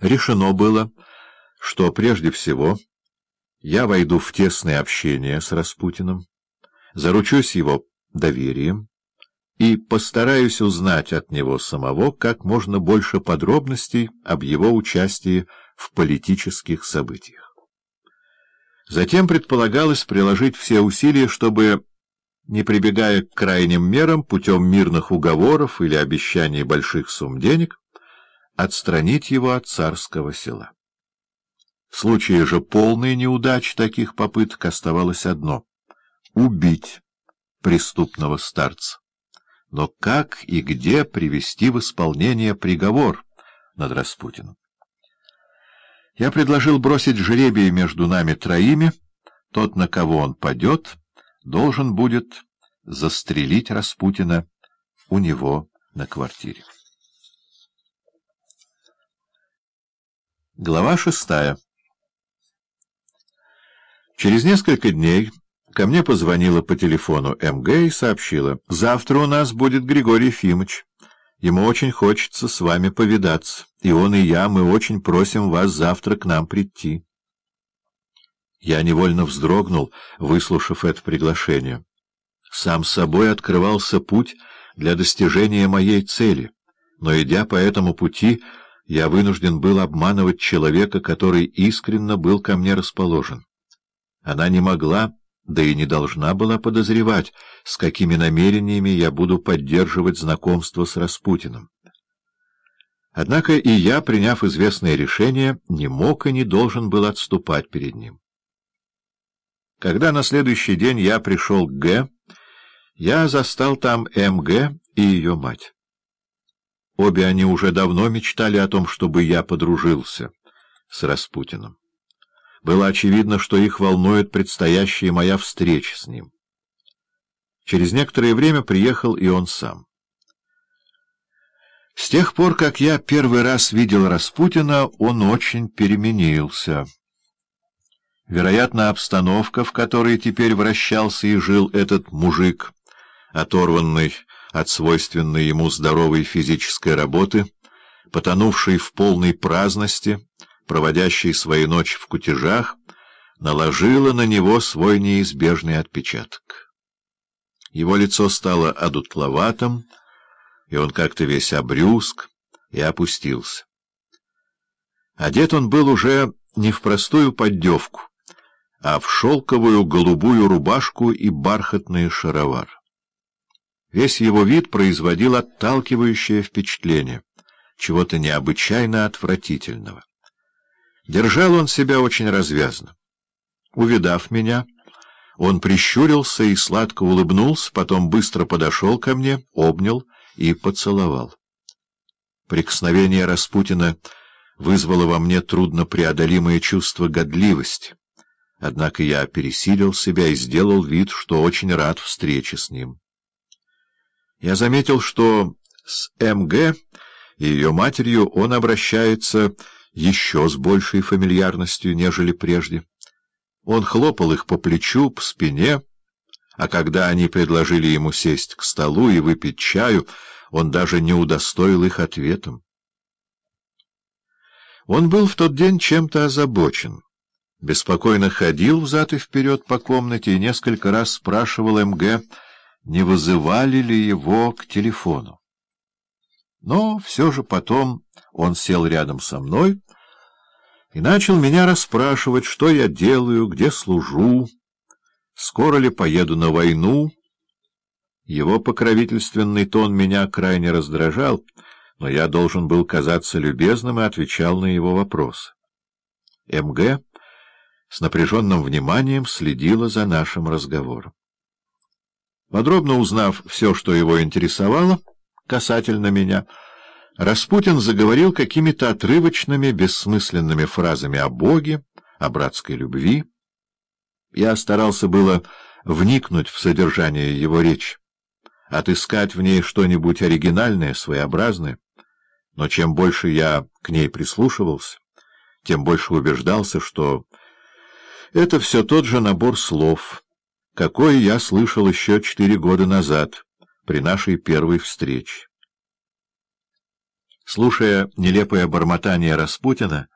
Решено было, что прежде всего я войду в тесное общение с Распутиным, заручусь его доверием и постараюсь узнать от него самого как можно больше подробностей об его участии в политических событиях. Затем предполагалось приложить все усилия, чтобы, не прибегая к крайним мерам путем мирных уговоров или обещаний больших сумм денег, отстранить его от царского села. В случае же полной неудачи таких попыток оставалось одно — убить преступного старца. Но как и где привести в исполнение приговор над Распутиным? Я предложил бросить жребий между нами троими, тот, на кого он падет, должен будет застрелить Распутина у него на квартире. Глава шестая Через несколько дней ко мне позвонила по телефону МГ и сообщила, «Завтра у нас будет Григорий Ефимович. Ему очень хочется с вами повидаться, и он и я, мы очень просим вас завтра к нам прийти». Я невольно вздрогнул, выслушав это приглашение. Сам собой открывался путь для достижения моей цели, но, идя по этому пути, я вынужден был обманывать человека, который искренно был ко мне расположен. Она не могла, да и не должна была подозревать, с какими намерениями я буду поддерживать знакомство с Распутиным. Однако и я, приняв известное решение, не мог и не должен был отступать перед ним. Когда на следующий день я пришел к Г, я застал там М.Г. и ее мать. Обе они уже давно мечтали о том, чтобы я подружился с Распутиным. Было очевидно, что их волнует предстоящая моя встреча с ним. Через некоторое время приехал и он сам. С тех пор, как я первый раз видел Распутина, он очень переменился. Вероятно, обстановка, в которой теперь вращался и жил этот мужик, оторванный от свойственной ему здоровой физической работы, потонувший в полной праздности, проводящий свои ночи в кутежах, наложила на него свой неизбежный отпечаток. Его лицо стало одутловатым, и он как-то весь обрюзг и опустился. Одет он был уже не в простую поддевку, а в шелковую голубую рубашку и бархатный шаровар. Весь его вид производил отталкивающее впечатление, чего-то необычайно отвратительного. Держал он себя очень развязно. Увидав меня, он прищурился и сладко улыбнулся, потом быстро подошел ко мне, обнял и поцеловал. Прикосновение Распутина вызвало во мне труднопреодолимое чувство годливости, однако я пересилил себя и сделал вид, что очень рад встрече с ним. Я заметил, что с М.Г. и ее матерью он обращается еще с большей фамильярностью, нежели прежде. Он хлопал их по плечу, по спине, а когда они предложили ему сесть к столу и выпить чаю, он даже не удостоил их ответом. Он был в тот день чем-то озабочен. Беспокойно ходил взад и вперед по комнате и несколько раз спрашивал МГ, не вызывали ли его к телефону. Но все же потом он сел рядом со мной и начал меня расспрашивать, что я делаю, где служу, скоро ли поеду на войну. Его покровительственный тон меня крайне раздражал, но я должен был казаться любезным и отвечал на его вопросы. МГ с напряженным вниманием следила за нашим разговором. Подробно узнав все, что его интересовало, касательно меня, Распутин заговорил какими-то отрывочными, бессмысленными фразами о Боге, о братской любви. Я старался было вникнуть в содержание его речи, отыскать в ней что-нибудь оригинальное, своеобразное, но чем больше я к ней прислушивался, тем больше убеждался, что это все тот же набор слов — какой я слышал еще четыре года назад, при нашей первой встрече. Слушая нелепое бормотание Распутина,